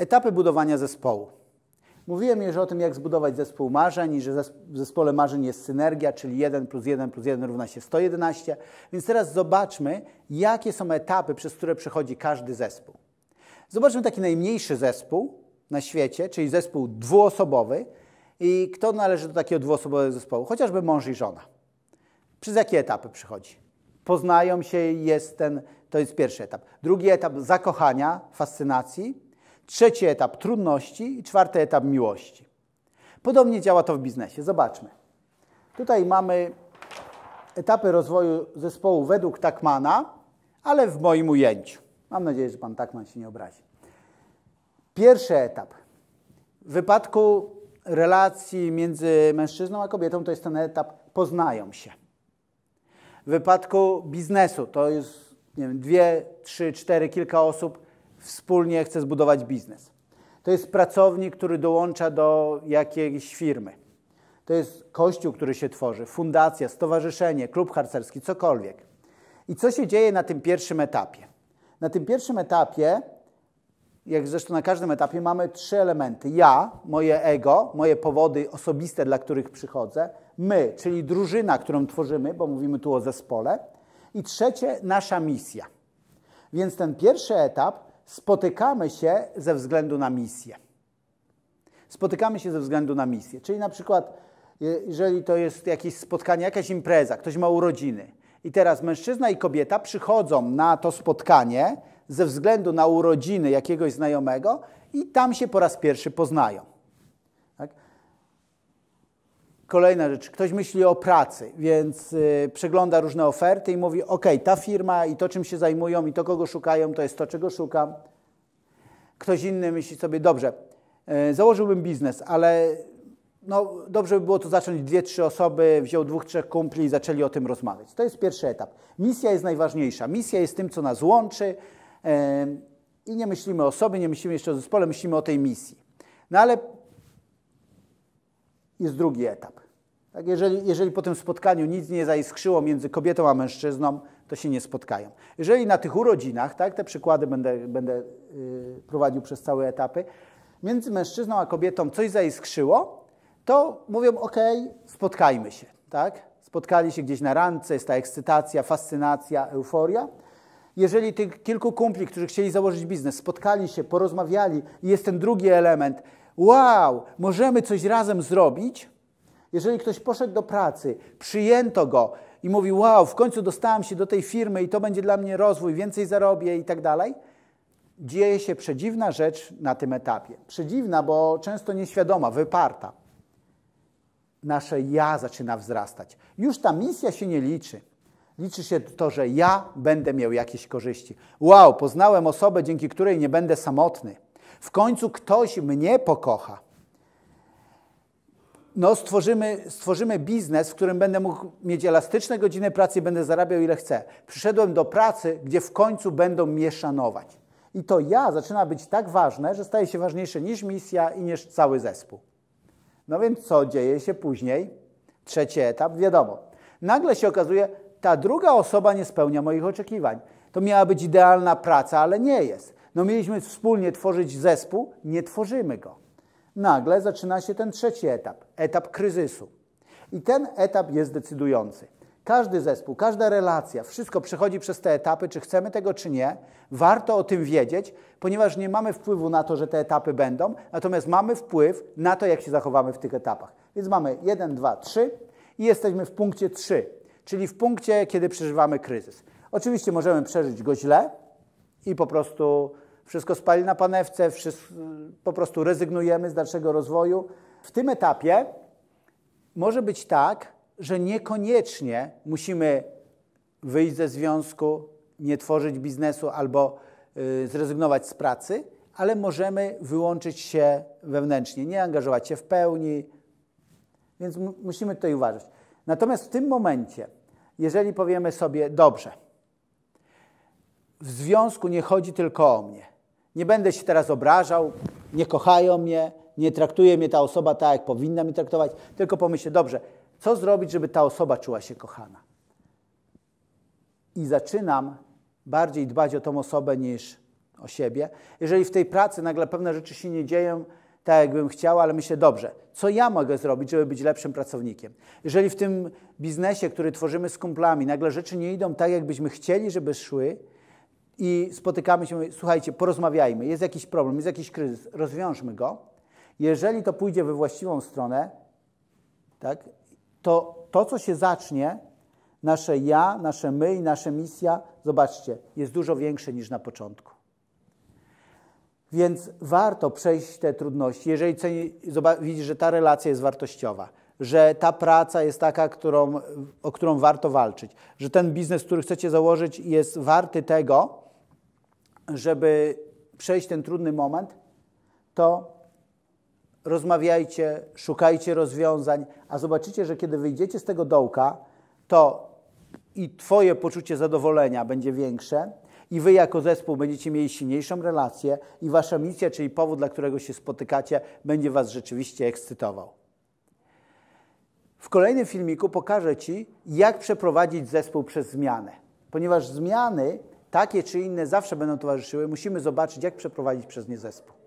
Etapy budowania zespołu. Mówiłem już o tym, jak zbudować zespół marzeń i że w zespole marzeń jest synergia, czyli 1 plus 1 plus 1 równa się 111. Więc teraz zobaczmy, jakie są etapy, przez które przechodzi każdy zespół. Zobaczmy taki najmniejszy zespół na świecie, czyli zespół dwuosobowy. I kto należy do takiego dwuosobowego zespołu? Chociażby mąż i żona. Przez jakie etapy przychodzi? Poznają się, jest ten, to jest pierwszy etap. Drugi etap zakochania, fascynacji trzeci etap trudności i czwarty etap miłości. Podobnie działa to w biznesie. Zobaczmy. Tutaj mamy etapy rozwoju zespołu według Takmana, ale w moim ujęciu. Mam nadzieję, że pan Takman się nie obrazi. Pierwszy etap. W wypadku relacji między mężczyzną a kobietą to jest ten etap poznają się. W wypadku biznesu to jest nie wiem, dwie, trzy, cztery, kilka osób wspólnie chce zbudować biznes. To jest pracownik, który dołącza do jakiejś firmy. To jest kościół, który się tworzy, fundacja, stowarzyszenie, klub harcerski, cokolwiek. I co się dzieje na tym pierwszym etapie? Na tym pierwszym etapie, jak zresztą na każdym etapie, mamy trzy elementy. Ja, moje ego, moje powody osobiste, dla których przychodzę, my, czyli drużyna, którą tworzymy, bo mówimy tu o zespole, i trzecie, nasza misja. Więc ten pierwszy etap spotykamy się ze względu na misję. Spotykamy się ze względu na misję. Czyli na przykład, jeżeli to jest jakieś spotkanie, jakaś impreza, ktoś ma urodziny i teraz mężczyzna i kobieta przychodzą na to spotkanie ze względu na urodziny jakiegoś znajomego i tam się po raz pierwszy poznają. Kolejna rzecz, ktoś myśli o pracy, więc y, przegląda różne oferty i mówi: OK, ta firma i to, czym się zajmują, i to, kogo szukają, to jest to, czego szukam. Ktoś inny myśli sobie: Dobrze, y, założyłbym biznes, ale no, dobrze by było to zacząć dwie, trzy osoby, wziął dwóch, trzech kumpli i zaczęli o tym rozmawiać. To jest pierwszy etap. Misja jest najważniejsza. Misja jest tym, co nas łączy y, i nie myślimy o sobie, nie myślimy jeszcze o zespole, myślimy o tej misji. No ale jest drugi etap. Tak, jeżeli, jeżeli po tym spotkaniu nic nie zaiskrzyło między kobietą a mężczyzną, to się nie spotkają. Jeżeli na tych urodzinach, tak, te przykłady będę, będę yy, prowadził przez całe etapy, między mężczyzną a kobietą coś zaiskrzyło, to mówią, ok, spotkajmy się. Tak? Spotkali się gdzieś na randce, jest ta ekscytacja, fascynacja, euforia. Jeżeli tych kilku kumpli, którzy chcieli założyć biznes, spotkali się, porozmawiali i jest ten drugi element, wow, możemy coś razem zrobić, jeżeli ktoś poszedł do pracy, przyjęto go i mówi, wow, w końcu dostałem się do tej firmy i to będzie dla mnie rozwój, więcej zarobię i tak dalej, dzieje się przedziwna rzecz na tym etapie. Przedziwna, bo często nieświadoma, wyparta. Nasze ja zaczyna wzrastać. Już ta misja się nie liczy. Liczy się to, że ja będę miał jakieś korzyści. Wow, poznałem osobę, dzięki której nie będę samotny. W końcu ktoś mnie pokocha no, stworzymy, stworzymy biznes, w którym będę mógł mieć elastyczne godziny pracy i będę zarabiał ile chcę. Przyszedłem do pracy, gdzie w końcu będą mnie szanować. I to ja zaczyna być tak ważne, że staje się ważniejsze niż misja i niż cały zespół. No więc co dzieje się później? Trzeci etap, wiadomo. Nagle się okazuje, ta druga osoba nie spełnia moich oczekiwań. To miała być idealna praca, ale nie jest. No mieliśmy wspólnie tworzyć zespół, nie tworzymy go nagle zaczyna się ten trzeci etap, etap kryzysu. I ten etap jest decydujący. Każdy zespół, każda relacja, wszystko przechodzi przez te etapy, czy chcemy tego, czy nie. Warto o tym wiedzieć, ponieważ nie mamy wpływu na to, że te etapy będą, natomiast mamy wpływ na to, jak się zachowamy w tych etapach. Więc mamy 1, 2, 3 i jesteśmy w punkcie 3, czyli w punkcie, kiedy przeżywamy kryzys. Oczywiście możemy przeżyć go źle i po prostu wszystko spali na panewce, wszystko, po prostu rezygnujemy z dalszego rozwoju. W tym etapie może być tak, że niekoniecznie musimy wyjść ze związku, nie tworzyć biznesu albo y, zrezygnować z pracy, ale możemy wyłączyć się wewnętrznie, nie angażować się w pełni, więc musimy tutaj uważać. Natomiast w tym momencie, jeżeli powiemy sobie, dobrze, w związku nie chodzi tylko o mnie, nie będę się teraz obrażał, nie kochają mnie, nie traktuje mnie ta osoba tak, jak powinna mi traktować, tylko pomyślę, dobrze, co zrobić, żeby ta osoba czuła się kochana? I zaczynam bardziej dbać o tą osobę niż o siebie. Jeżeli w tej pracy nagle pewne rzeczy się nie dzieją tak, jakbym chciał, ale myślę, dobrze, co ja mogę zrobić, żeby być lepszym pracownikiem? Jeżeli w tym biznesie, który tworzymy z kumplami, nagle rzeczy nie idą tak, jakbyśmy chcieli, żeby szły, i spotykamy się, słuchajcie, porozmawiajmy, jest jakiś problem, jest jakiś kryzys, rozwiążmy go. Jeżeli to pójdzie we właściwą stronę, tak, to to, co się zacznie, nasze ja, nasze my i nasza misja, zobaczcie, jest dużo większe niż na początku. Więc warto przejść te trudności, jeżeli widzisz, że ta relacja jest wartościowa, że ta praca jest taka, którą, o którą warto walczyć, że ten biznes, który chcecie założyć, jest warty tego, żeby przejść ten trudny moment, to rozmawiajcie, szukajcie rozwiązań, a zobaczycie, że kiedy wyjdziecie z tego dołka, to i Twoje poczucie zadowolenia będzie większe, i Wy jako zespół będziecie mieli silniejszą relację, i Wasza misja, czyli powód, dla którego się spotykacie, będzie Was rzeczywiście ekscytował. W kolejnym filmiku pokażę Ci, jak przeprowadzić zespół przez zmianę, ponieważ zmiany takie czy inne zawsze będą towarzyszyły, musimy zobaczyć, jak przeprowadzić przez nie zespół.